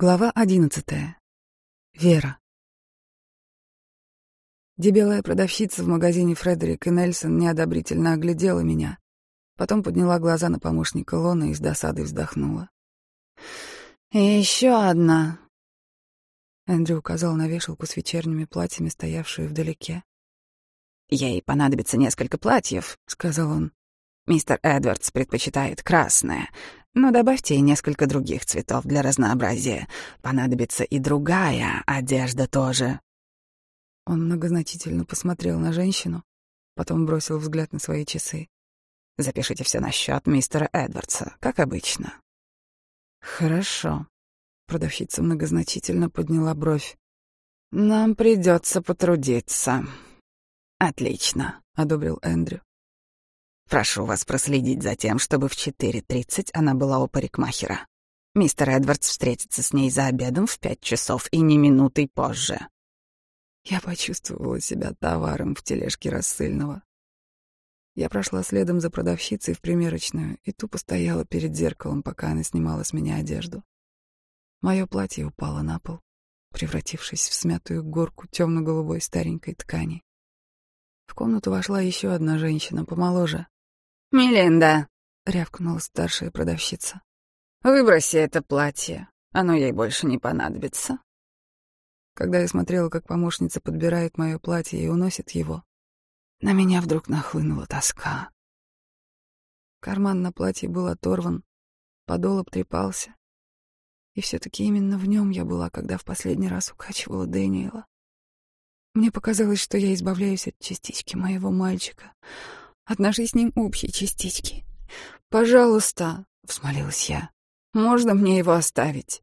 Глава одиннадцатая. Вера. Дебелая продавщица в магазине Фредерик и Нельсон неодобрительно оглядела меня, потом подняла глаза на помощника Лона и с досадой вздохнула. «И еще одна!» Эндрю указал на вешалку с вечерними платьями, стоявшую вдалеке. «Ей понадобится несколько платьев», — сказал он. «Мистер Эдвардс предпочитает красное, но добавьте и несколько других цветов для разнообразия. Понадобится и другая одежда тоже». Он многозначительно посмотрел на женщину, потом бросил взгляд на свои часы. «Запишите все на счет мистера Эдвардса, как обычно». «Хорошо». Продавщица многозначительно подняла бровь. «Нам придется потрудиться». «Отлично», — одобрил Эндрю. Прошу вас проследить за тем, чтобы в 4.30 она была у парикмахера. Мистер Эдвардс встретится с ней за обедом в пять часов и не минутой позже. Я почувствовала себя товаром в тележке рассыльного. Я прошла следом за продавщицей в примерочную и тупо стояла перед зеркалом, пока она снимала с меня одежду. Мое платье упало на пол, превратившись в смятую горку темно-голубой старенькой ткани. В комнату вошла еще одна женщина, помоложе, «Мелинда», — рявкнула старшая продавщица. «Выброси это платье, оно ей больше не понадобится». Когда я смотрела, как помощница подбирает мое платье и уносит его, на меня вдруг нахлынула тоска. Карман на платье был оторван, подол обтрепался. И все-таки именно в нем я была, когда в последний раз укачивала Дэниела. Мне показалось, что я избавляюсь от частички моего мальчика, от нашей с ним общей частички. «Пожалуйста», — взмолилась я, — «можно мне его оставить?»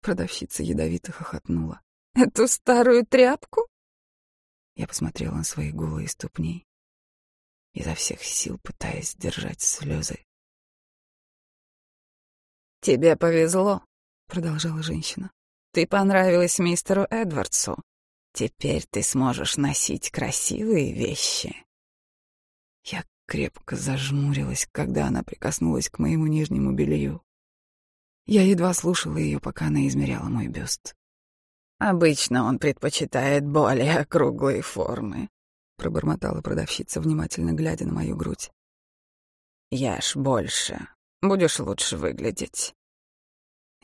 Продавщица ядовито хохотнула. «Эту старую тряпку?» Я посмотрела на свои голые ступни, изо всех сил пытаясь сдержать слезы. «Тебе повезло», — продолжала женщина. «Ты понравилась мистеру Эдвардсу. Теперь ты сможешь носить красивые вещи». Я крепко зажмурилась, когда она прикоснулась к моему нижнему белью. Я едва слушала ее, пока она измеряла мой бюст. «Обычно он предпочитает более округлые формы», — пробормотала продавщица, внимательно глядя на мою грудь. «Ешь больше, будешь лучше выглядеть».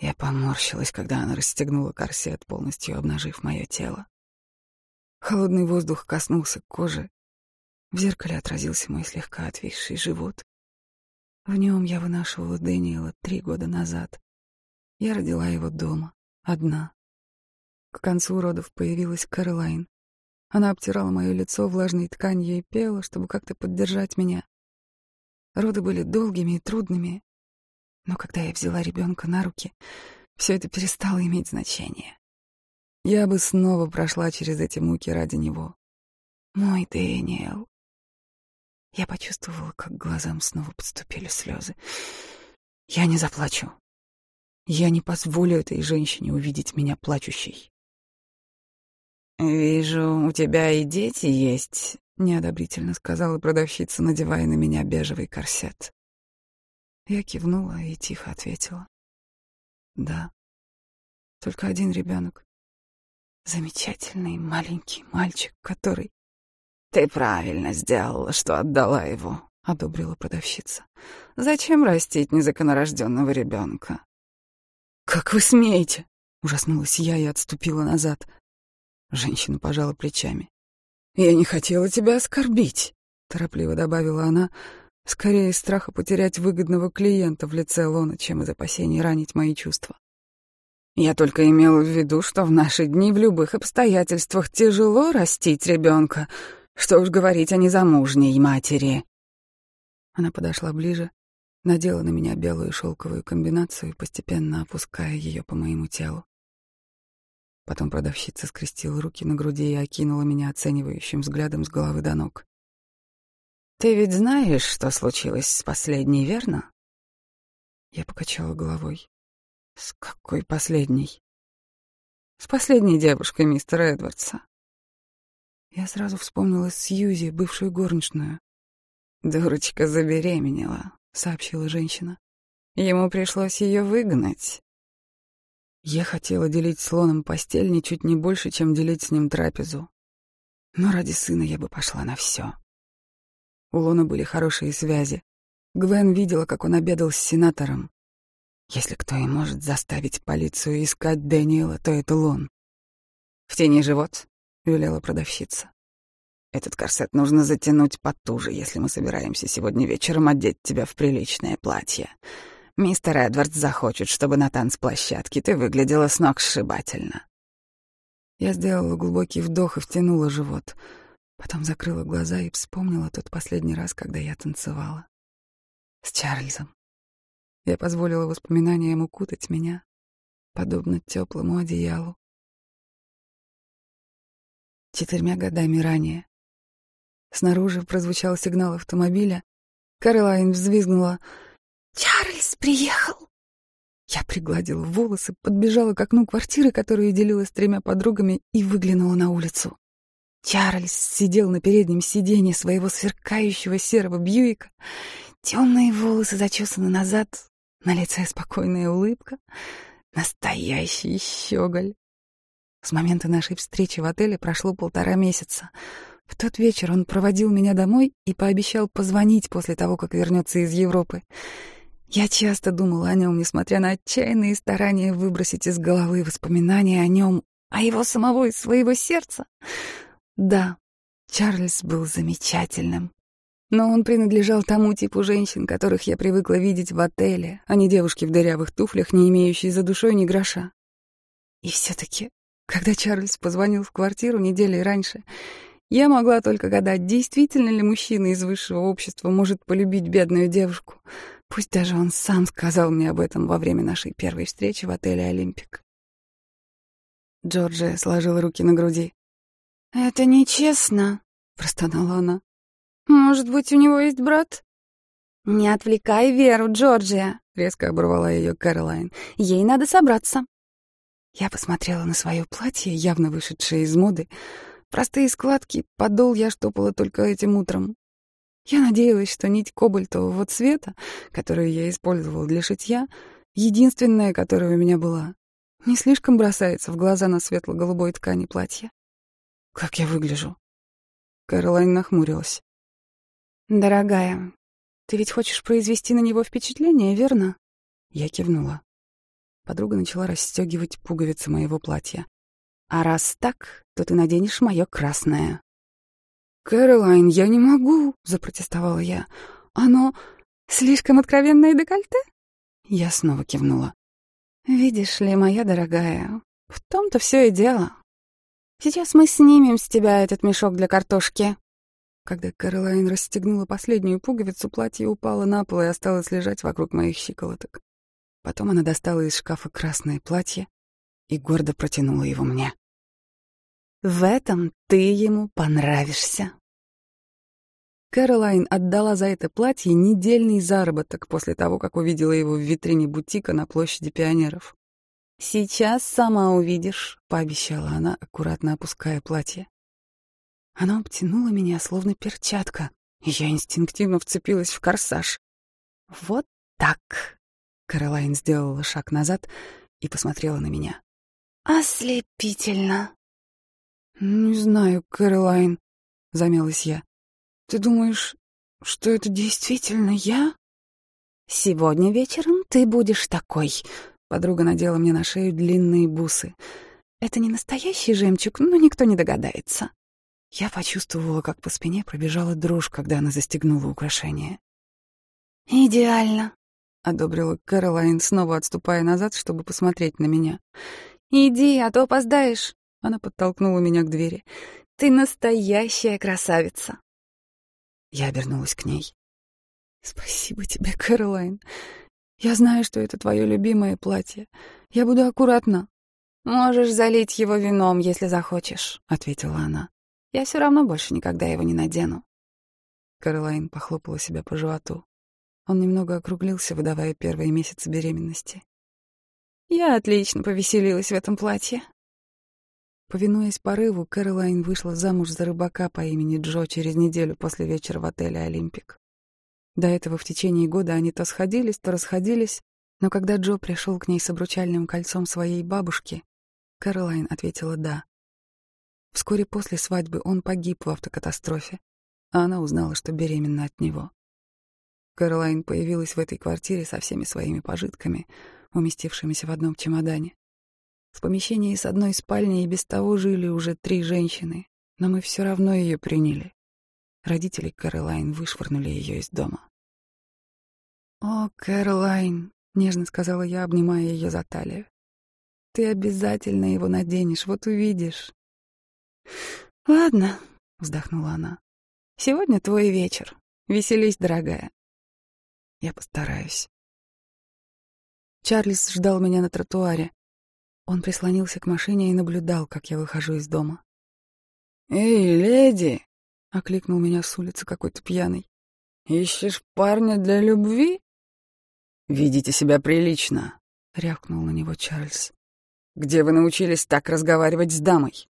Я поморщилась, когда она расстегнула корсет, полностью обнажив мое тело. Холодный воздух коснулся кожи, в зеркале отразился мой слегка отвисший живот. В нем я вынашивала Дэниела три года назад. Я родила его дома, одна. К концу родов появилась Кэролайн. Она обтирала мое лицо влажной тканью и пела, чтобы как-то поддержать меня. Роды были долгими и трудными, но когда я взяла ребенка на руки, все это перестало иметь значение. Я бы снова прошла через эти муки ради него. Мой Дэниел. Я почувствовала, как глазам снова подступили слезы. Я не заплачу. Я не позволю этой женщине увидеть меня плачущей. «Вижу, у тебя и дети есть», — неодобрительно сказала продавщица, надевая на меня бежевый корсет. Я кивнула и тихо ответила. «Да, только один ребенок. Замечательный маленький мальчик, который «Ты правильно сделала, что отдала его», — одобрила продавщица. «Зачем растить незаконорожденного ребенка?» «Как вы смеете?» — ужаснулась я и отступила назад. Женщина пожала плечами. «Я не хотела тебя оскорбить», — торопливо добавила она, скорее из страха потерять выгодного клиента в лице Лона, чем из опасений ранить мои чувства. «Я только имела в виду, что в наши дни в любых обстоятельствах тяжело растить ребенка, что уж говорить о незамужней матери. Она подошла ближе, надела на меня белую шелковую комбинацию, постепенно опуская ее по моему телу. Потом продавщица скрестила руки на груди и окинула меня оценивающим взглядом с головы до ног. «Ты ведь знаешь, что случилось с последней, верно?» Я покачала головой. «С какой последней?» «С последней девушкой мистера Эдвардса. Я сразу вспомнила Сьюзи, бывшую горничную. «Дурочка забеременела», — сообщила женщина. «Ему пришлось ее выгнать». Я хотела делить с Лоном постель ничуть не больше, чем делить с ним трапезу. Но ради сына я бы пошла на все. У Лона были хорошие связи. Гвен видела, как он обедал с сенатором. Если кто и может заставить полицию искать Дэниела, то это Лон. «В тени живот», — велела продавщица. «Этот корсет нужно затянуть потуже, если мы собираемся сегодня вечером одеть тебя в приличное платье. Мистер Эдвардс захочет, чтобы на танцплощадке ты выглядела с ног сшибательно». Я сделала глубокий вдох и втянула живот. Потом закрыла глаза и вспомнила тот последний раз, когда я танцевала. С Чарльзом. Я позволила воспоминаниям укутать меня, подобно теплому одеялу. Четырьмя годами ранее. Снаружи прозвучал сигнал автомобиля. Кэролайн взвизгнула. «Чарльз приехал!» Я пригладила волосы, подбежала к окну квартиры, которую делила с тремя подругами, и выглянула на улицу. Чарльз сидел на переднем сиденье своего сверкающего серого Бьюика. Темные волосы зачесаны назад, на лице спокойная улыбка. Настоящий щеголь. С момента нашей встречи в отеле прошло полтора месяца. В тот вечер он проводил меня домой и пообещал позвонить после того, как вернется из Европы. Я часто думала о нем, несмотря на отчаянные старания выбросить из головы воспоминания о нем, а его самого из своего сердца. Да, Чарльз был замечательным. Но он принадлежал тому типу женщин, которых я привыкла видеть в отеле, а не девушки в дырявых туфлях, не имеющие за душой ни гроша. И все-таки, когда Чарльз позвонил в квартиру недели раньше, я могла только гадать, действительно ли мужчина из высшего общества может полюбить бедную девушку — Пусть даже он сам сказал мне об этом во время нашей первой встречи в отеле «Олимпик». Джорджия сложила руки на груди. «Это нечестно», — простонала она. «Может быть, у него есть брат?» «Не отвлекай Веру, Джорджия», — резко оборвала ее Кэролайн. «Ей надо собраться». Я посмотрела на свое платье, явно вышедшее из моды. Простые складки, подол я штопала только этим утром. Я надеялась, что нить кобальтового цвета, которую я использовала для шитья, единственная, которая у меня была, не слишком бросается в глаза на светло-голубой ткани платья. Как я выгляжу? Кэролайн нахмурилась. «Дорогая, ты ведь хочешь произвести на него впечатление, верно?» Я кивнула. Подруга начала расстегивать пуговицы моего платья. «А раз так, то ты наденешь мое красное». «Кэролайн, я не могу», — запротестовала я. «Оно слишком откровенное декольте?» Я снова кивнула. «Видишь ли, моя дорогая, в том-то все и дело. Сейчас мы снимем с тебя этот мешок для картошки». Когда Кэролайн расстегнула последнюю пуговицу, платье упало на пол и осталось лежать вокруг моих щиколоток. Потом она достала из шкафа красное платье и гордо протянула его мне. «В этом ты ему понравишься». Кэролайн отдала за это платье недельный заработок после того, как увидела его в витрине бутика на площади пионеров. «Сейчас сама увидишь», — пообещала она, аккуратно опуская платье. Оно обтянуло меня, словно перчатка, и я инстинктивно вцепилась в корсаж. «Вот так», — Кэролайн сделала шаг назад и посмотрела на меня. «Ослепительно». «Не знаю, Кэролайн», — замялась я. Ты думаешь, что это действительно я? Сегодня вечером ты будешь такой. Подруга надела мне на шею длинные бусы. Это не настоящий жемчуг, но никто не догадается. Я почувствовала, как по спине пробежала дрожь, когда она застегнула украшение. «Идеально», — одобрила Кэролайн, снова отступая назад, чтобы посмотреть на меня. «Иди, а то опоздаешь». Она подтолкнула меня к двери. «Ты настоящая красавица». Я обернулась к ней. «Спасибо тебе, Кэролайн. Я знаю, что это твое любимое платье. Я буду аккуратна». «Можешь залить его вином, если захочешь», — ответила она. «Я все равно больше никогда его не надену». Кэролайн похлопала себя по животу. Он немного округлился, выдавая первые месяцы беременности. «Я отлично повеселилась в этом платье. Повинуясь порыву, Кэролайн вышла замуж за рыбака по имени Джо через неделю после вечера в отеле «Олимпик». До этого в течение года они то сходились, то расходились, Но когда Джо пришел к ней с обручальным кольцом своей бабушки, Кэролайн ответила «да». Вскоре после свадьбы он погиб в автокатастрофе, а она узнала, что беременна от него. Кэролайн появилась в этой квартире со всеми своими пожитками, уместившимися в одном чемодане. В помещении с одной спальней и без того жили уже три женщины, но мы все равно ее приняли. Родители Кэролайн вышвырнули ее из дома. «О, Кэролайн!» — нежно сказала я, обнимая ее за талию. «Ты обязательно его наденешь, вот увидишь». «Ладно», — вздохнула она. «Сегодня твой вечер. Веселись, дорогая». «Я постараюсь». Чарльз ждал меня на тротуаре. Он прислонился к машине и наблюдал, как я выхожу из дома. «Эй, леди!» — окликнул меня с улицы какой-то пьяный. «Ищешь парня для любви?» «Видите себя прилично», — рявкнул на него Чарльз. «Где вы научились так разговаривать с дамой?»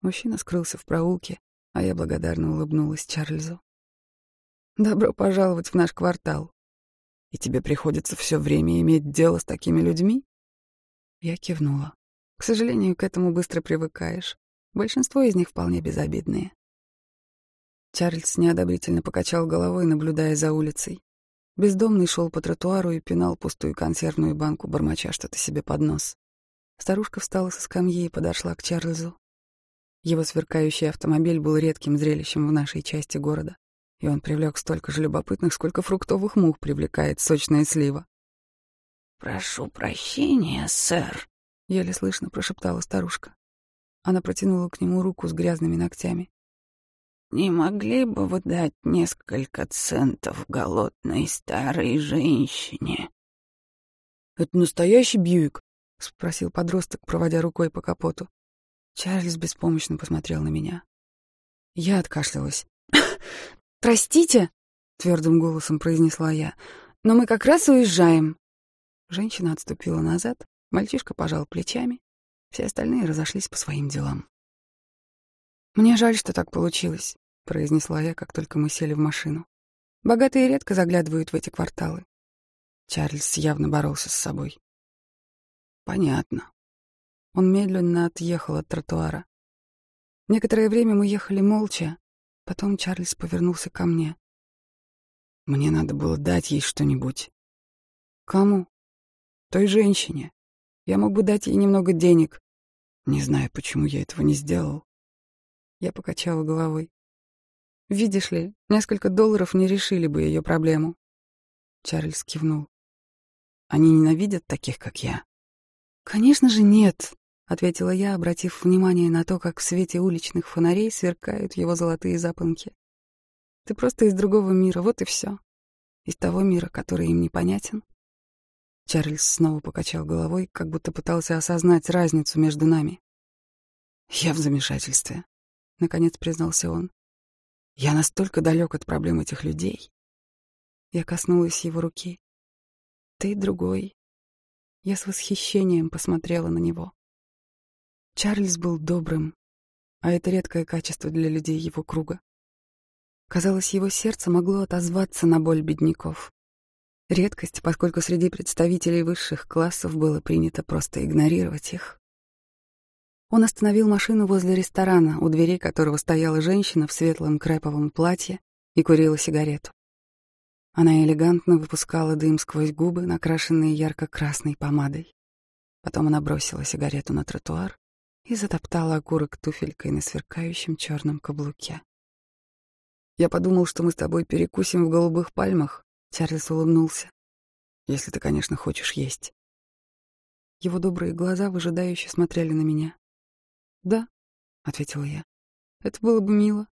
Мужчина скрылся в проулке, а я благодарно улыбнулась Чарльзу. «Добро пожаловать в наш квартал. И тебе приходится все время иметь дело с такими людьми?» Я кивнула. К сожалению, к этому быстро привыкаешь. Большинство из них вполне безобидные. Чарльз неодобрительно покачал головой, наблюдая за улицей. Бездомный шел по тротуару и пинал пустую консервную банку, бормоча что-то себе под нос. Старушка встала со скамьи и подошла к Чарльзу. Его сверкающий автомобиль был редким зрелищем в нашей части города, и он привлек столько же любопытных, сколько фруктовых мух привлекает сочная слива. «Прошу прощения, сэр», — еле слышно прошептала старушка. Она протянула к нему руку с грязными ногтями. «Не могли бы вы дать несколько центов голодной старой женщине?» «Это настоящий Бьюик?» — спросил подросток, проводя рукой по капоту. Чарльз беспомощно посмотрел на меня. Я откашлялась. «Простите», — твердым голосом произнесла я, — «но мы как раз уезжаем». Женщина отступила назад, мальчишка пожал плечами, все остальные разошлись по своим делам. «Мне жаль, что так получилось», — произнесла я, как только мы сели в машину. «Богатые редко заглядывают в эти кварталы». Чарльз явно боролся с собой. «Понятно». Он медленно отъехал от тротуара. Некоторое время мы ехали молча, потом Чарльз повернулся ко мне. Мне надо было дать ей что-нибудь. Кому? Той женщине. Я мог бы дать ей немного денег. Не знаю, почему я этого не сделал. Я покачала головой. Видишь ли, несколько долларов не решили бы ее проблему. Чарльз кивнул. Они ненавидят таких, как я. Конечно же, нет, ответила я, обратив внимание на то, как в свете уличных фонарей сверкают его золотые запонки. Ты просто из другого мира, вот и все. Из того мира, который им непонятен. Чарльз снова покачал головой, как будто пытался осознать разницу между нами. «Я в замешательстве», — наконец признался он. «Я настолько далек от проблем этих людей». Я коснулась его руки. «Ты другой». Я с восхищением посмотрела на него. Чарльз был добрым, а это редкое качество для людей его круга. Казалось, его сердце могло отозваться на боль бедняков. Редкость, поскольку среди представителей высших классов было принято просто игнорировать их. Он остановил машину возле ресторана, у дверей которого стояла женщина в светлом креповом платье и курила сигарету. Она элегантно выпускала дым сквозь губы, накрашенные ярко-красной помадой. Потом она бросила сигарету на тротуар и затоптала окурок туфелькой на сверкающем черном каблуке. «Я подумал, что мы с тобой перекусим в голубых пальмах», Чарльз улыбнулся. «Если ты, конечно, хочешь есть». Его добрые глаза выжидающе смотрели на меня. «Да», — ответила я. «Это было бы мило».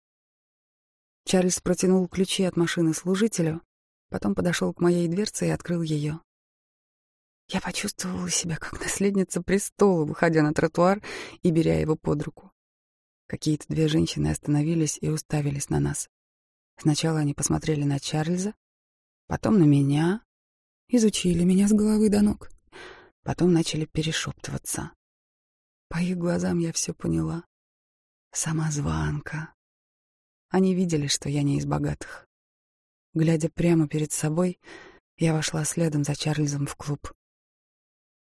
Чарльз протянул ключи от машины служителю, потом подошел к моей дверце и открыл ее. Я почувствовала себя как наследница престола, выходя на тротуар и беря его под руку. Какие-то две женщины остановились и уставились на нас. Сначала они посмотрели на Чарльза, потом на меня, изучили меня с головы до ног, потом начали перешептываться. По их глазам я все поняла. Самозванка. Они видели, что я не из богатых. Глядя прямо перед собой, Я вошла следом за Чарльзом в клуб.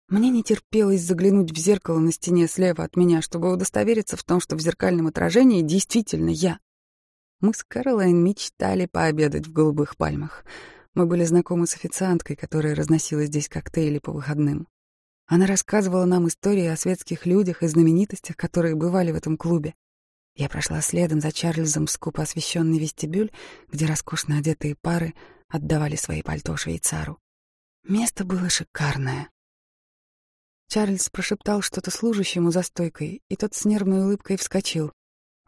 Мне не терпелось заглянуть в зеркало на стене слева от меня, чтобы удостовериться в том, что в зеркальном отражении действительно я. Мы с Кэролайн мечтали пообедать в голубых пальмах. Мы были знакомы с официанткой, которая разносила здесь коктейли по выходным. Она рассказывала нам истории о светских людях и знаменитостях, которые бывали в этом клубе. Я прошла следом за Чарльзом в скупо освещенный вестибюль, где роскошно одетые пары отдавали свои пальто швейцару. Место было шикарное. Чарльз прошептал что-то служащему за стойкой, и тот с нервной улыбкой вскочил.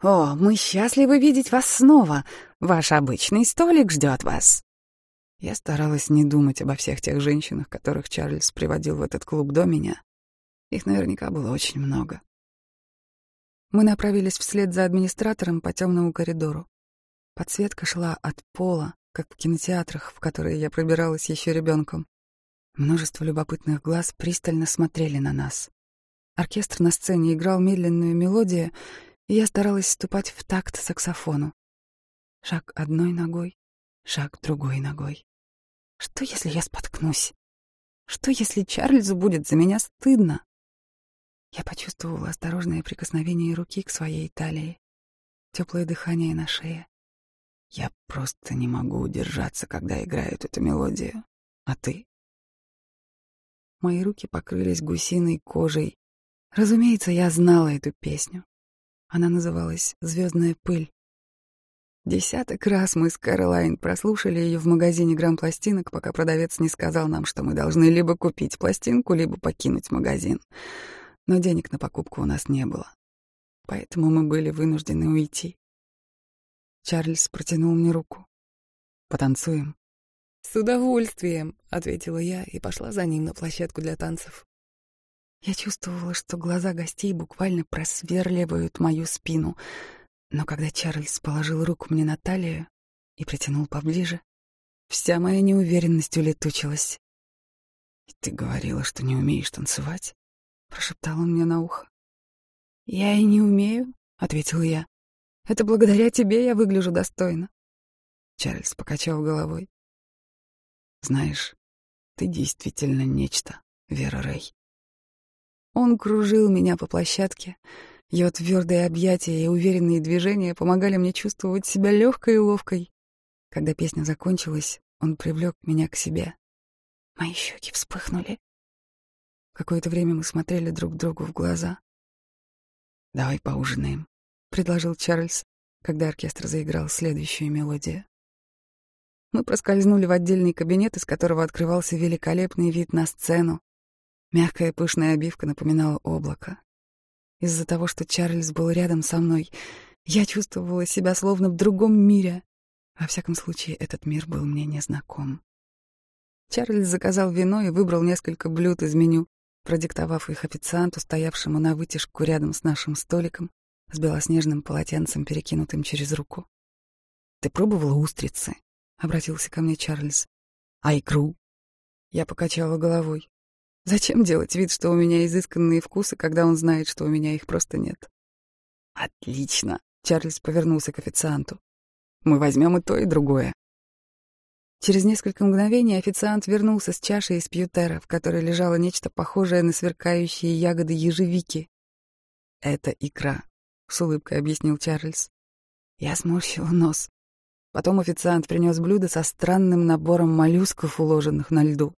«О, мы счастливы видеть вас снова! Ваш обычный столик ждет вас!» Я старалась не думать обо всех тех женщинах, которых Чарльз приводил в этот клуб до меня. Их наверняка было очень много. Мы направились вслед за администратором по темному коридору. Подсветка шла от пола, как в кинотеатрах, в которые я пробиралась еще ребенком. Множество любопытных глаз пристально смотрели на нас. Оркестр на сцене играл медленную мелодию, и я старалась ступать в такт саксофону. Шаг одной ногой, шаг другой ногой. Что, если я споткнусь? Что, если Чарльзу будет за меня стыдно? Я почувствовала осторожное прикосновение руки к своей талии, теплое дыхание на шее. Я просто не могу удержаться, когда играют эту мелодию. А ты? Мои руки покрылись гусиной кожей. Разумеется, я знала эту песню. Она называлась «Звездная пыль». Десяток раз мы с Кэролайн прослушали ее в магазине грамм-пластинок, пока продавец не сказал нам, что мы должны либо купить пластинку, либо покинуть магазин. Но денег на покупку у нас не было. Поэтому мы были вынуждены уйти. Чарльз протянул мне руку. «Потанцуем?» «С удовольствием», — ответила я и пошла за ним на площадку для танцев. Я чувствовала, что глаза гостей буквально просверливают мою спину, но когда Чарльз положил руку мне на талию и притянул поближе, вся моя неуверенность улетучилась. «И ты говорила, что не умеешь танцевать?» — прошептал он мне на ухо. «Я и не умею», — ответила я. «Это благодаря тебе я выгляжу достойно». Чарльз покачал головой. Знаешь, ты действительно нечто, Вера Рэй. Он кружил меня по площадке. Его твердые объятия и уверенные движения помогали мне чувствовать себя легкой и ловкой. Когда песня закончилась, он привлек меня к себе. Мои щеки вспыхнули. Какое-то время мы смотрели друг другу в глаза. «Давай поужинаем», — предложил Чарльз, когда оркестр заиграл следующую мелодию. Мы проскользнули в отдельный кабинет, из которого открывался великолепный вид на сцену. Мягкая пышная обивка напоминала облако. Из-за того, что Чарльз был рядом со мной, я чувствовала себя словно в другом мире. Во всяком случае, этот мир был мне незнаком. Чарльз заказал вино и выбрал несколько блюд из меню, продиктовав их официанту, стоявшему на вытяжку рядом с нашим столиком, с белоснежным полотенцем, перекинутым через руку. «Ты пробовала устрицы?» Обратился ко мне Чарльз. А икру? Я покачала головой. Зачем делать вид, что у меня изысканные вкусы, когда он знает, что у меня их просто нет? Отлично. Чарльз повернулся к официанту. Мы возьмем и то, и другое. Через несколько мгновений официант вернулся с чашей из пьютера, в которой лежало нечто похожее на сверкающие ягоды ежевики. «Это икра», — с улыбкой объяснил Чарльз. Я сморщила нос. Потом официант принес блюдо со странным набором моллюсков, уложенных на льду.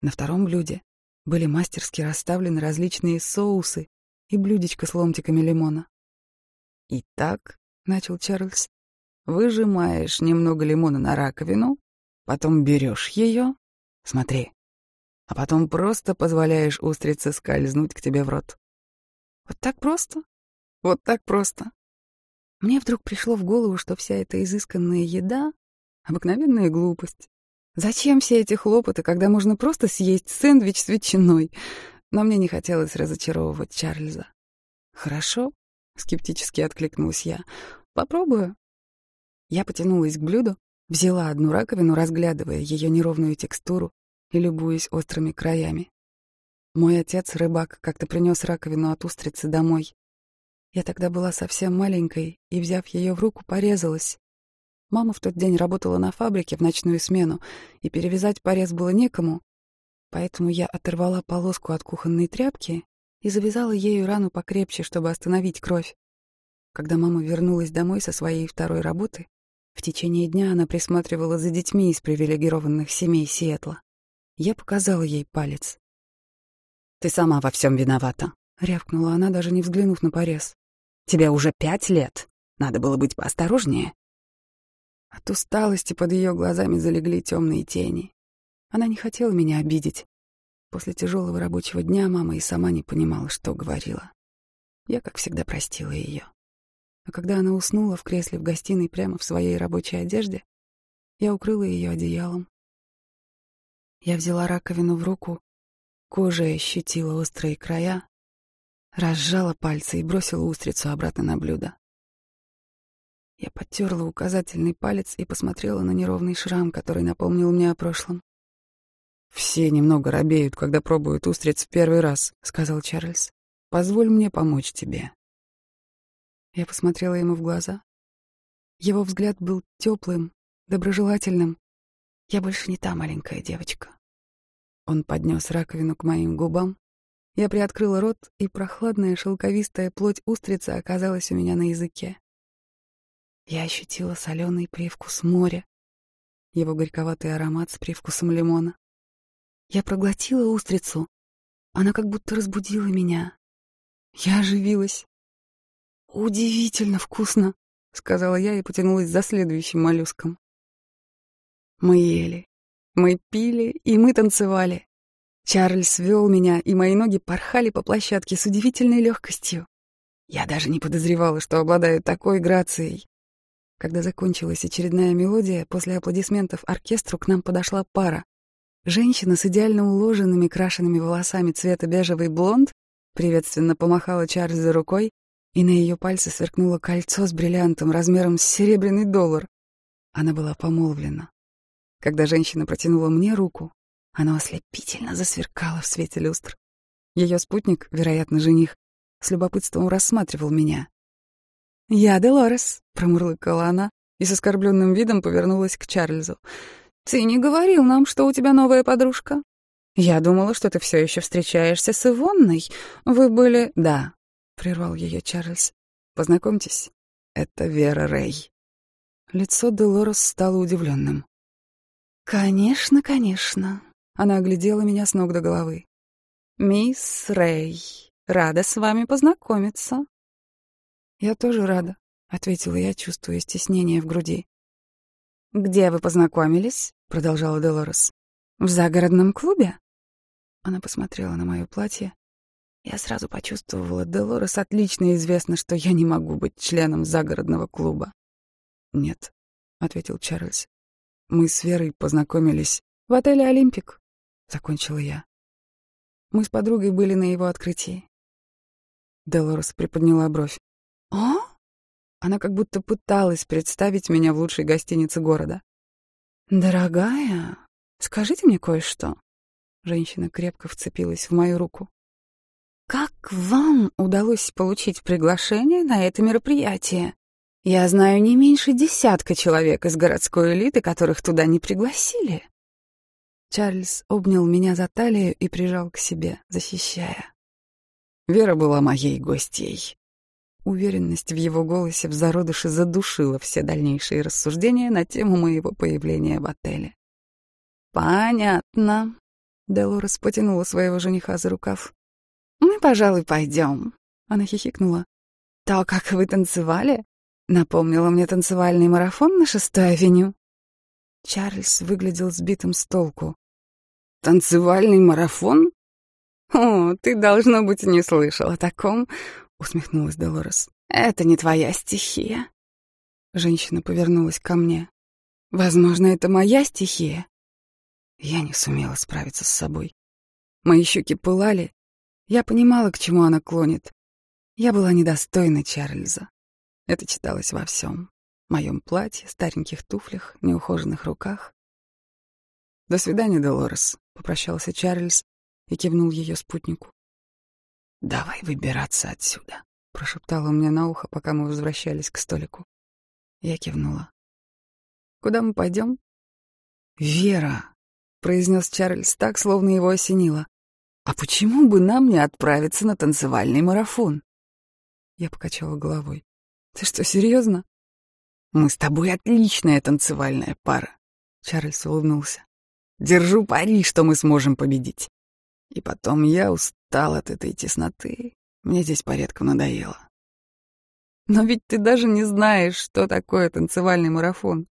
На втором блюде были мастерски расставлены различные соусы и блюдечко с ломтиками лимона. «Итак», — начал Чарльз, — «выжимаешь немного лимона на раковину, потом берешь ее, смотри, а потом просто позволяешь устрице скользнуть к тебе в рот. Вот так просто? Вот так просто. Мне вдруг пришло в голову, что вся эта изысканная еда — обыкновенная глупость. Зачем все эти хлопоты, когда можно просто съесть сэндвич с ветчиной? Но мне не хотелось разочаровывать Чарльза. «Хорошо», — скептически откликнулась я. «Попробую». Я потянулась к блюду, взяла одну раковину, разглядывая ее неровную текстуру и любуясь острыми краями. Мой отец, рыбак, как-то принес раковину от устрицы домой. Я тогда была совсем маленькой и, взяв ее в руку, порезалась. Мама в тот день работала на фабрике в ночную смену, и перевязать порез было некому, поэтому я оторвала полоску от кухонной тряпки и завязала ею рану покрепче, чтобы остановить кровь. Когда мама вернулась домой со своей второй работы, в течение дня она присматривала за детьми из привилегированных семей Сиэтла. Я показала ей палец. «Ты сама во всем виновата», — рявкнула она, даже не взглянув на порез. «Тебе уже пять лет. Надо было быть поосторожнее». От усталости под ее глазами залегли темные тени. Она не хотела меня обидеть. После тяжелого рабочего дня мама и сама не понимала, что говорила. Я, как всегда, простила ее. А когда она уснула в кресле в гостиной прямо в своей рабочей одежде, я укрыла ее одеялом. Я взяла раковину в руку, кожа ощутила острые края, разжала пальцы и бросила устрицу обратно на блюдо. Я потерла указательный палец и посмотрела на неровный шрам, который напомнил мне о прошлом. «Все немного робеют, когда пробуют устриц в первый раз», — сказал Чарльз. «Позволь мне помочь тебе». Я посмотрела ему в глаза. Его взгляд был теплым, доброжелательным. Я больше не та маленькая девочка. Он поднес раковину к моим губам. Я приоткрыла рот, и прохладная шелковистая плоть устрицы оказалась у меня на языке. Я ощутила соленый привкус моря, его горьковатый аромат с привкусом лимона. Я проглотила устрицу. Она как будто разбудила меня. Я оживилась. «Удивительно вкусно», — сказала я и потянулась за следующим моллюском. Мы ели, мы пили и мы танцевали. Чарльз вел меня, и мои ноги порхали по площадке с удивительной легкостью. Я даже не подозревала, что обладаю такой грацией. Когда закончилась очередная мелодия, после аплодисментов оркестру к нам подошла пара. Женщина с идеально уложенными крашенными волосами цвета бежевый блонд приветственно помахала Чарльзу рукой, и на ее пальце сверкнуло кольцо с бриллиантом размером с серебряный доллар. Она была помолвлена. Когда женщина протянула мне руку, она ослепительно засверкала в свете люстр. Ее спутник, вероятно, жених, с любопытством рассматривал меня. «Я Делорес», — промурлыкала она и с оскорбленным видом повернулась к Чарльзу. «Ты не говорил нам, что у тебя новая подружка?» «Я думала, что ты все еще встречаешься с Ивонной. Вы были...» «Да», — прервал ее Чарльз. «Познакомьтесь, это Вера Рэй». Лицо Делорес стало удивленным. «Конечно, конечно». Она оглядела меня с ног до головы. «Мисс Рэй, рада с вами познакомиться». «Я тоже рада», — ответила я, чувствуя стеснение в груди. «Где вы познакомились?» — продолжала Делорес. «В загородном клубе?» Она посмотрела на мое платье. Я сразу почувствовала, Делорес отлично известно, что я не могу быть членом загородного клуба. «Нет», — ответил Чарльз. «Мы с Верой познакомились в отеле «Олимпик», — закончила я. Мы с подругой были на его открытии. Делорес приподняла бровь. «О?» Она как будто пыталась представить меня в лучшей гостинице города. «Дорогая, скажите мне кое-что». Женщина крепко вцепилась в мою руку. «Как вам удалось получить приглашение на это мероприятие? Я знаю не меньше десятка человек из городской элиты, которых туда не пригласили». Чарльз обнял меня за талию и прижал к себе, защищая. Вера была моей гостьей. Уверенность в его голосе в зародыше задушила все дальнейшие рассуждения на тему моего появления в отеле. «Понятно», — Делорес потянула своего жениха за рукав. «Мы, пожалуй, пойдем», — она хихикнула. «То, как вы танцевали, напомнило мне танцевальный марафон на шестой авеню». Чарльз выглядел сбитым с толку. «Танцевальный марафон?» «О, ты, должно быть, не слышал о таком», — усмехнулась Долорес. «Это не твоя стихия». Женщина повернулась ко мне. «Возможно, это моя стихия». Я не сумела справиться с собой. Мои щеки пылали. Я понимала, к чему она клонит. Я была недостойна Чарльза. Это читалось во всем. Моем платье, стареньких туфлях, неухоженных руках. «До свидания, Долорес», — попрощался Чарльз и кивнул ее спутнику. «Давай выбираться отсюда», — прошептала мне на ухо, пока мы возвращались к столику. Я кивнула. Куда мы пойдем? Вера, произнес Чарльз так, словно его осенило. А почему бы нам не отправиться на танцевальный марафон? Я покачала головой. Ты что, серьезно? Мы с тобой отличная танцевальная пара. Чарльз улыбнулся. Держу пари, что мы сможем победить. И потом я устал от этой тесноты. Мне здесь порядком надоело. Но ведь ты даже не знаешь, что такое танцевальный марафон.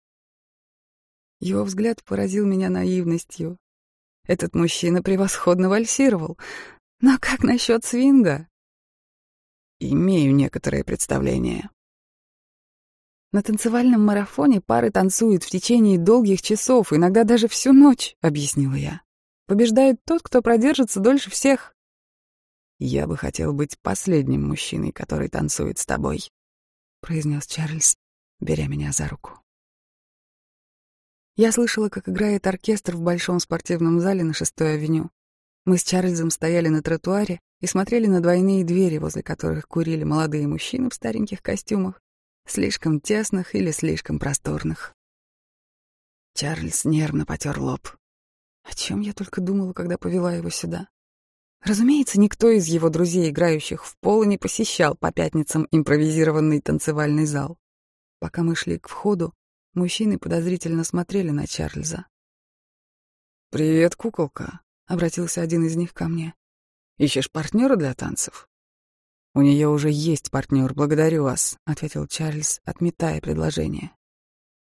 Его взгляд поразил меня наивностью. Этот мужчина превосходно вальсировал. Но как насчет свинга? Имею некоторое представление. На танцевальном марафоне пары танцуют в течение долгих часов, иногда даже всю ночь, объяснила я. Побеждает тот, кто продержится дольше всех. Я бы хотел быть последним мужчиной, который танцует с тобой, произнес Чарльз, беря меня за руку. Я слышала, как играет оркестр в большом спортивном зале на шестой авеню. Мы с Чарльзом стояли на тротуаре и смотрели на двойные двери, возле которых курили молодые мужчины в стареньких костюмах, слишком тесных или слишком просторных. Чарльз нервно потер лоб. О чем я только думала, когда повела его сюда. Разумеется, никто из его друзей, играющих в поло, не посещал по пятницам импровизированный танцевальный зал. Пока мы шли к входу, мужчины подозрительно смотрели на Чарльза. «Привет, куколка», — обратился один из них ко мне. «Ищешь партнера для танцев?» «У нее уже есть партнер, благодарю вас», — ответил Чарльз, отметая предложение.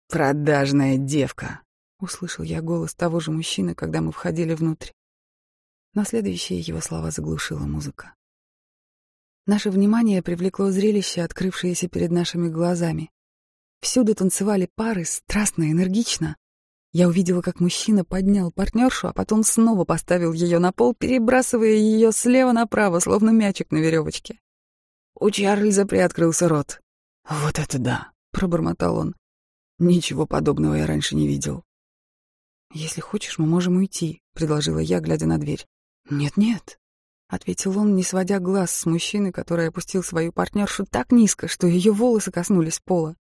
«Продажная девка», — услышал я голос того же мужчины, когда мы входили внутрь. На следующие его слова заглушила музыка. Наше внимание привлекло зрелище, открывшееся перед нашими глазами. Всюду танцевали пары, страстно, энергично. Я увидела, как мужчина поднял партнершу, а потом снова поставил ее на пол, перебрасывая ее слева направо, словно мячик на веревочке. У Чарльза приоткрылся рот. «Вот это да!» — пробормотал он. «Ничего подобного я раньше не видел». «Если хочешь, мы можем уйти», — предложила я, глядя на дверь. «Нет-нет», — ответил он, не сводя глаз с мужчины, который опустил свою партнершу так низко, что ее волосы коснулись пола.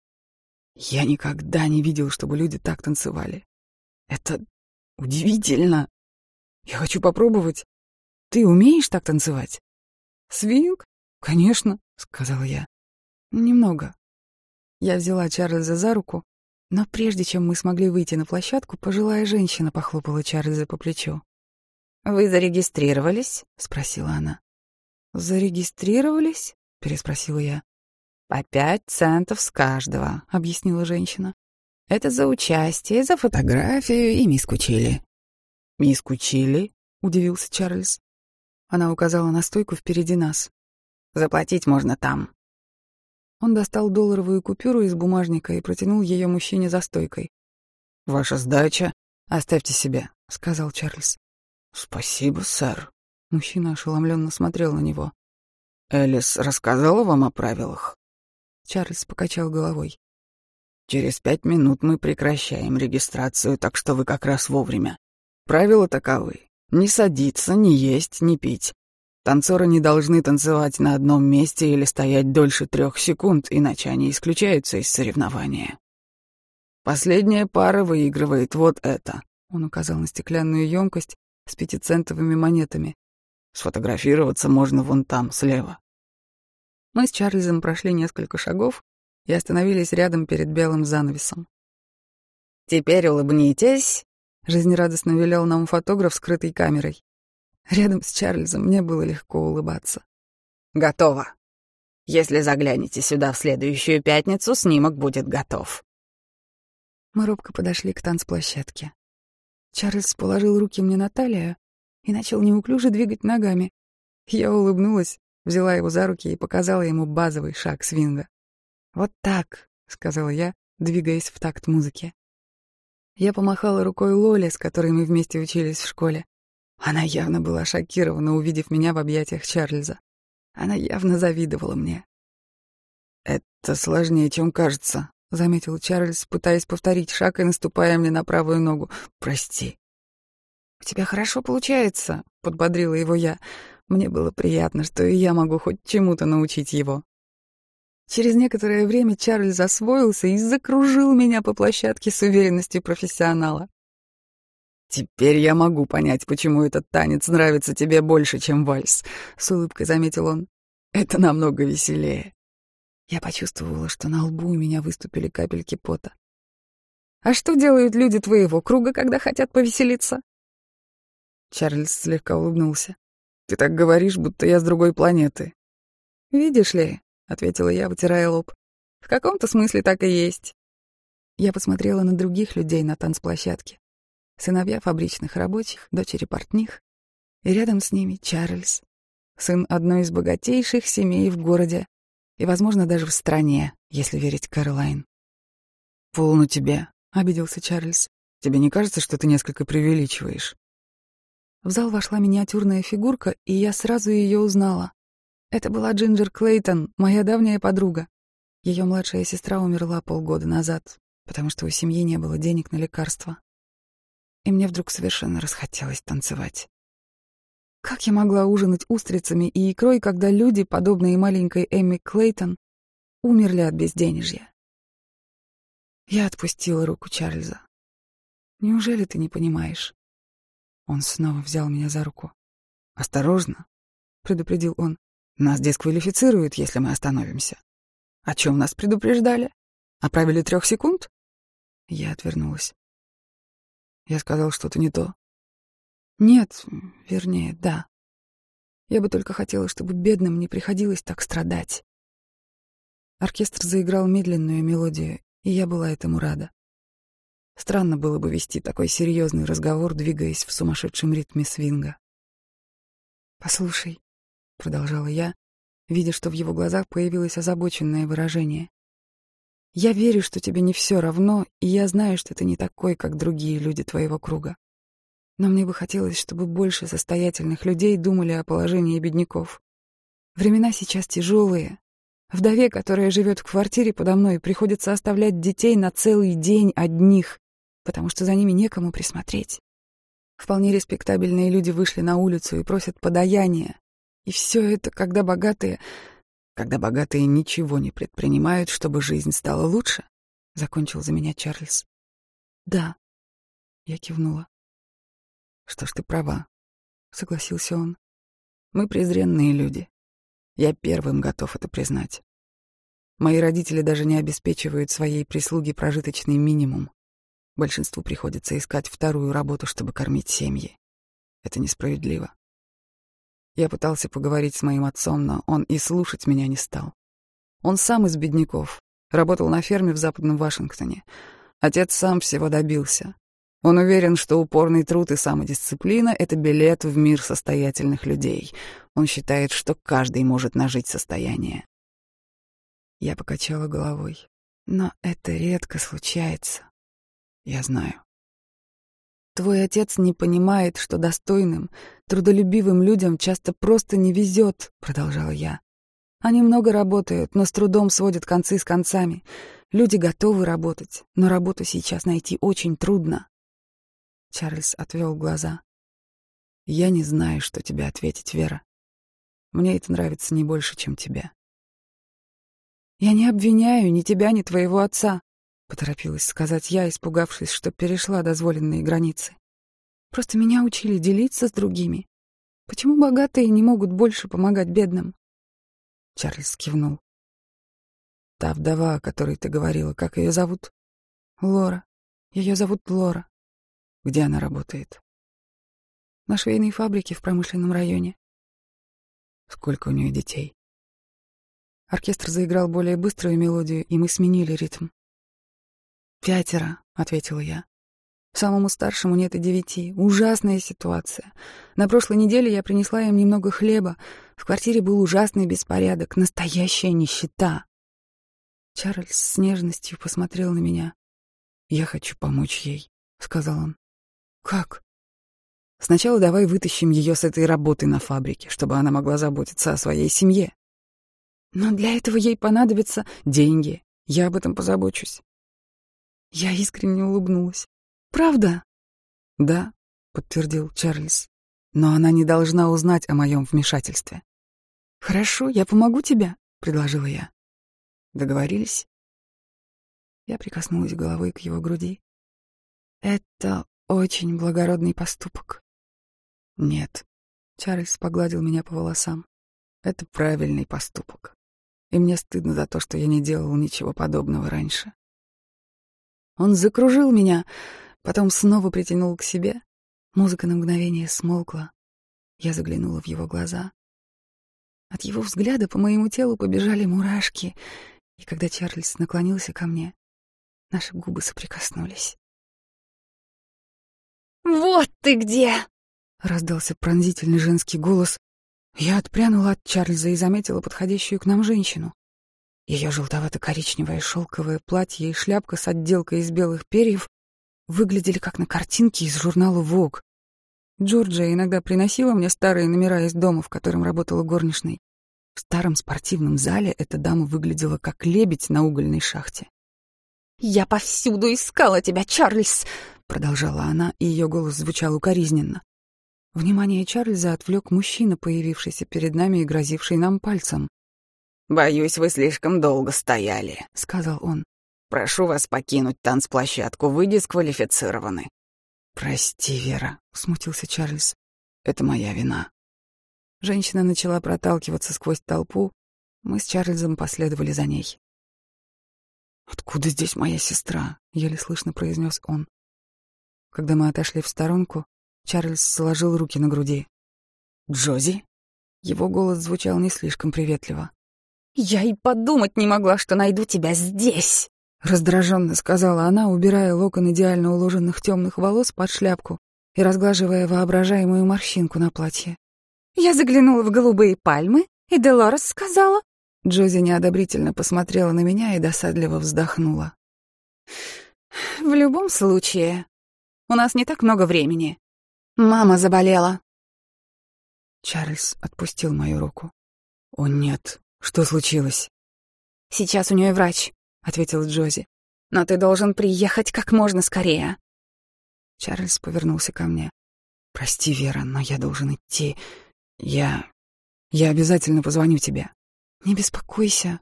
«Я никогда не видел, чтобы люди так танцевали. Это удивительно. Я хочу попробовать. Ты умеешь так танцевать?» «Свинг? Конечно», — сказала я. «Немного». Я взяла Чарльза за руку, но прежде чем мы смогли выйти на площадку, пожилая женщина похлопала Чарльза по плечу. «Вы зарегистрировались?» — спросила она. «Зарегистрировались?» — переспросила я. «По пять центов с каждого», — объяснила женщина. «Это за участие, за фотографию и миску чили». «Миску чили?» — удивился Чарльз. Она указала на стойку впереди нас. «Заплатить можно там». Он достал долларовую купюру из бумажника и протянул ее мужчине за стойкой. «Ваша сдача? Оставьте себе», — сказал Чарльз. «Спасибо, сэр». Мужчина ошеломленно смотрел на него. «Элис рассказала вам о правилах?» Чарльз покачал головой. «Через пять минут мы прекращаем регистрацию, так что вы как раз вовремя. Правила таковы. Не садиться, не есть, не пить. Танцоры не должны танцевать на одном месте или стоять дольше трех секунд, иначе они исключаются из соревнования. Последняя пара выигрывает вот это. Он указал на стеклянную емкость, с пятицентовыми монетами. Сфотографироваться можно вон там, слева. Мы с Чарльзом прошли несколько шагов и остановились рядом перед белым занавесом. «Теперь улыбнитесь», — жизнерадостно велел нам фотограф скрытой камерой. Рядом с Чарльзом мне было легко улыбаться. «Готово. Если заглянете сюда в следующую пятницу, снимок будет готов». Мы робко подошли к танцплощадке. Чарльз положил руки мне на талию и начал неуклюже двигать ногами. Я улыбнулась, взяла его за руки и показала ему базовый шаг свинга. «Вот так», — сказала я, двигаясь в такт музыки. Я помахала рукой Лоле, с которой мы вместе учились в школе. Она явно была шокирована, увидев меня в объятиях Чарльза. Она явно завидовала мне. «Это сложнее, чем кажется», — заметил Чарльз, пытаясь повторить шаг и наступая мне на правую ногу. «Прости». «У тебя хорошо получается», — подбодрила его я. Мне было приятно, что и я могу хоть чему-то научить его. Через некоторое время Чарльз освоился и закружил меня по площадке с уверенностью профессионала. «Теперь я могу понять, почему этот танец нравится тебе больше, чем вальс», — с улыбкой заметил он. «Это намного веселее». Я почувствовала, что на лбу у меня выступили капельки пота. «А что делают люди твоего круга, когда хотят повеселиться?» Чарльз слегка улыбнулся. «Ты так говоришь, будто я с другой планеты». «Видишь ли», — ответила я, вытирая лоб, — «в каком-то смысле так и есть». Я посмотрела на других людей на танцплощадке. Сыновья фабричных рабочих, дочери портних. И рядом с ними Чарльз, сын одной из богатейших семей в городе и, возможно, даже в стране, если верить Кэролайн. «Полно тебе», — обиделся Чарльз. «Тебе не кажется, что ты несколько преувеличиваешь?» В зал вошла миниатюрная фигурка, и я сразу ее узнала. Это была Джинджер Клейтон, моя давняя подруга. Ее младшая сестра умерла полгода назад, потому что у семьи не было денег на лекарства. И мне вдруг совершенно расхотелось танцевать. Как я могла ужинать устрицами и икрой, когда люди, подобные маленькой Эмми Клейтон, умерли от безденежья? Я отпустила руку Чарльза. «Неужели ты не понимаешь?» Он снова взял меня за руку. «Осторожно», — предупредил он. «Нас дисквалифицируют, если мы остановимся». «О чем нас предупреждали? О правиле трех секунд?» Я отвернулась. Я сказал что-то не то. Нет, вернее, да. Я бы только хотела, чтобы бедным не приходилось так страдать. Оркестр заиграл медленную мелодию, и я была этому рада. Странно было бы вести такой серьезный разговор, двигаясь в сумасшедшем ритме свинга. «Послушай», — продолжала я, видя, что в его глазах появилось озабоченное выражение. «Я верю, что тебе не все равно, и я знаю, что ты не такой, как другие люди твоего круга. Но мне бы хотелось, чтобы больше состоятельных людей думали о положении бедняков. Времена сейчас тяжелые. Вдове, которая живет в квартире подо мной, приходится оставлять детей на целый день одних потому что за ними некому присмотреть. Вполне респектабельные люди вышли на улицу и просят подаяния. И все это, когда богатые... Когда богатые ничего не предпринимают, чтобы жизнь стала лучше, — закончил за меня Чарльз. Да, я кивнула. Что ж, ты права, — согласился он. Мы презренные люди. Я первым готов это признать. Мои родители даже не обеспечивают своей прислуге прожиточный минимум. Большинству приходится искать вторую работу, чтобы кормить семьи. Это несправедливо. Я пытался поговорить с моим отцом, но он и слушать меня не стал. Он сам из бедняков, работал на ферме в Западном Вашингтоне. Отец сам всего добился. Он уверен, что упорный труд и самодисциплина — это билет в мир состоятельных людей. Он считает, что каждый может нажить состояние. Я покачала головой. Но это редко случается. Я знаю. Твой отец не понимает, что достойным, трудолюбивым людям часто просто не везет, продолжала я. Они много работают, но с трудом сводят концы с концами. Люди готовы работать, но работу сейчас найти очень трудно. Чарльз отвел глаза. Я не знаю, что тебе ответить, Вера. Мне это нравится не больше, чем тебе. Я не обвиняю ни тебя, ни твоего отца. Поторопилась сказать я, испугавшись, что перешла дозволенные границы. Просто меня учили делиться с другими. Почему богатые не могут больше помогать бедным? Чарльз кивнул. Та вдова, о которой ты говорила, как ее зовут? Лора. Ее зовут Лора. Где она работает? На швейной фабрике в промышленном районе. Сколько у нее детей? Оркестр заиграл более быструю мелодию, и мы сменили ритм. «Пятеро», — ответила я. Самому старшему нет и девяти. Ужасная ситуация. На прошлой неделе я принесла им немного хлеба. В квартире был ужасный беспорядок, настоящая нищета. Чарльз с нежностью посмотрел на меня. «Я хочу помочь ей», — сказал он. «Как?» «Сначала давай вытащим ее с этой работы на фабрике, чтобы она могла заботиться о своей семье. Но для этого ей понадобятся деньги. Я об этом позабочусь. Я искренне улыбнулась. «Правда?» «Да», — подтвердил Чарльз. «Но она не должна узнать о моем вмешательстве». «Хорошо, я помогу тебе», — предложила я. Договорились?» Я прикоснулась головой к его груди. «Это очень благородный поступок». «Нет», — Чарльз погладил меня по волосам. «Это правильный поступок. И мне стыдно за то, что я не делал ничего подобного раньше». Он закружил меня, потом снова притянул к себе. Музыка на мгновение смолкла. Я заглянула в его глаза. От его взгляда по моему телу побежали мурашки, и когда Чарльз наклонился ко мне, наши губы соприкоснулись. «Вот ты где!» — раздался пронзительный женский голос. Я отпрянула от Чарльза и заметила подходящую к нам женщину. Ее желтовато-коричневое шелковое платье и шляпка с отделкой из белых перьев выглядели как на картинке из журнала «Вог». Джорджия иногда приносила мне старые номера из дома, в котором работала горничной. В старом спортивном зале эта дама выглядела как лебедь на угольной шахте. «Я повсюду искала тебя, Чарльз!» — продолжала она, и ее голос звучал укоризненно. Внимание Чарльза отвлек мужчина, появившийся перед нами и грозивший нам пальцем. «Боюсь, вы слишком долго стояли», — сказал он. «Прошу вас покинуть танцплощадку, вы дисквалифицированы». «Прости, Вера», — смутился Чарльз. «Это моя вина». Женщина начала проталкиваться сквозь толпу. Мы с Чарльзом последовали за ней. «Откуда здесь моя сестра?» — еле слышно произнес он. Когда мы отошли в сторонку, Чарльз сложил руки на груди. «Джози?» Его голос звучал не слишком приветливо. «Я и подумать не могла, что найду тебя здесь!» Раздраженно сказала она, убирая локон идеально уложенных темных волос под шляпку и разглаживая воображаемую морщинку на платье. «Я заглянула в голубые пальмы, и Делорес сказала...» Джози неодобрительно посмотрела на меня и досадливо вздохнула. «В любом случае, у нас не так много времени. Мама заболела». Чарльз отпустил мою руку. «О, нет, «Что случилось?» «Сейчас у нее врач», — ответил Джози. «Но ты должен приехать как можно скорее». Чарльз повернулся ко мне. «Прости, Вера, но я должен идти. Я... я обязательно позвоню тебе». «Не беспокойся».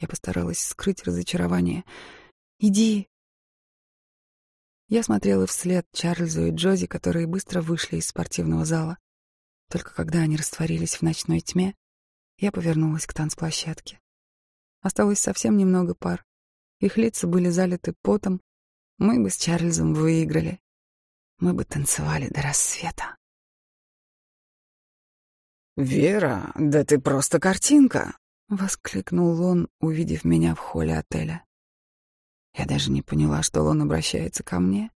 Я постаралась скрыть разочарование. «Иди». Я смотрела вслед Чарльзу и Джози, которые быстро вышли из спортивного зала. Только когда они растворились в ночной тьме, я повернулась к танцплощадке. Осталось совсем немного пар. Их лица были залиты потом. Мы бы с Чарльзом выиграли. Мы бы танцевали до рассвета. «Вера, да ты просто картинка!» — воскликнул он, увидев меня в холле отеля. Я даже не поняла, что он обращается ко мне.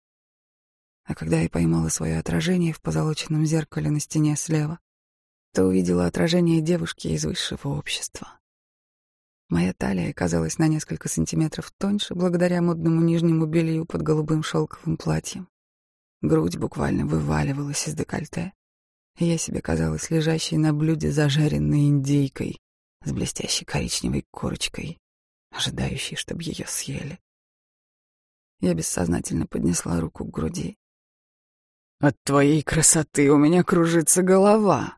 А когда я поймала свое отражение в позолоченном зеркале на стене слева, то увидела отражение девушки из высшего общества. Моя талия казалась на несколько сантиметров тоньше благодаря модному нижнему белью под голубым шелковым платьем. Грудь буквально вываливалась из декольте, я себе казалась лежащей на блюде зажаренной индейкой с блестящей коричневой корочкой, ожидающей, чтобы ее съели. Я бессознательно поднесла руку к груди. «От твоей красоты у меня кружится голова»,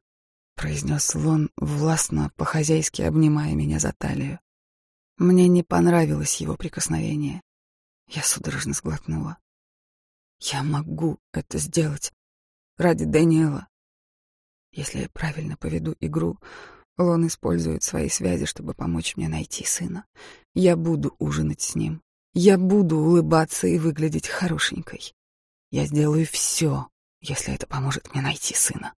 произнес Лон, властно, по-хозяйски обнимая меня за талию. Мне не понравилось его прикосновение. Я судорожно сглотнула. Я могу это сделать ради Дэниела. Если я правильно поведу игру, Лон использует свои связи, чтобы помочь мне найти сына. Я буду ужинать с ним. Я буду улыбаться и выглядеть хорошенькой. Я сделаю все, если это поможет мне найти сына.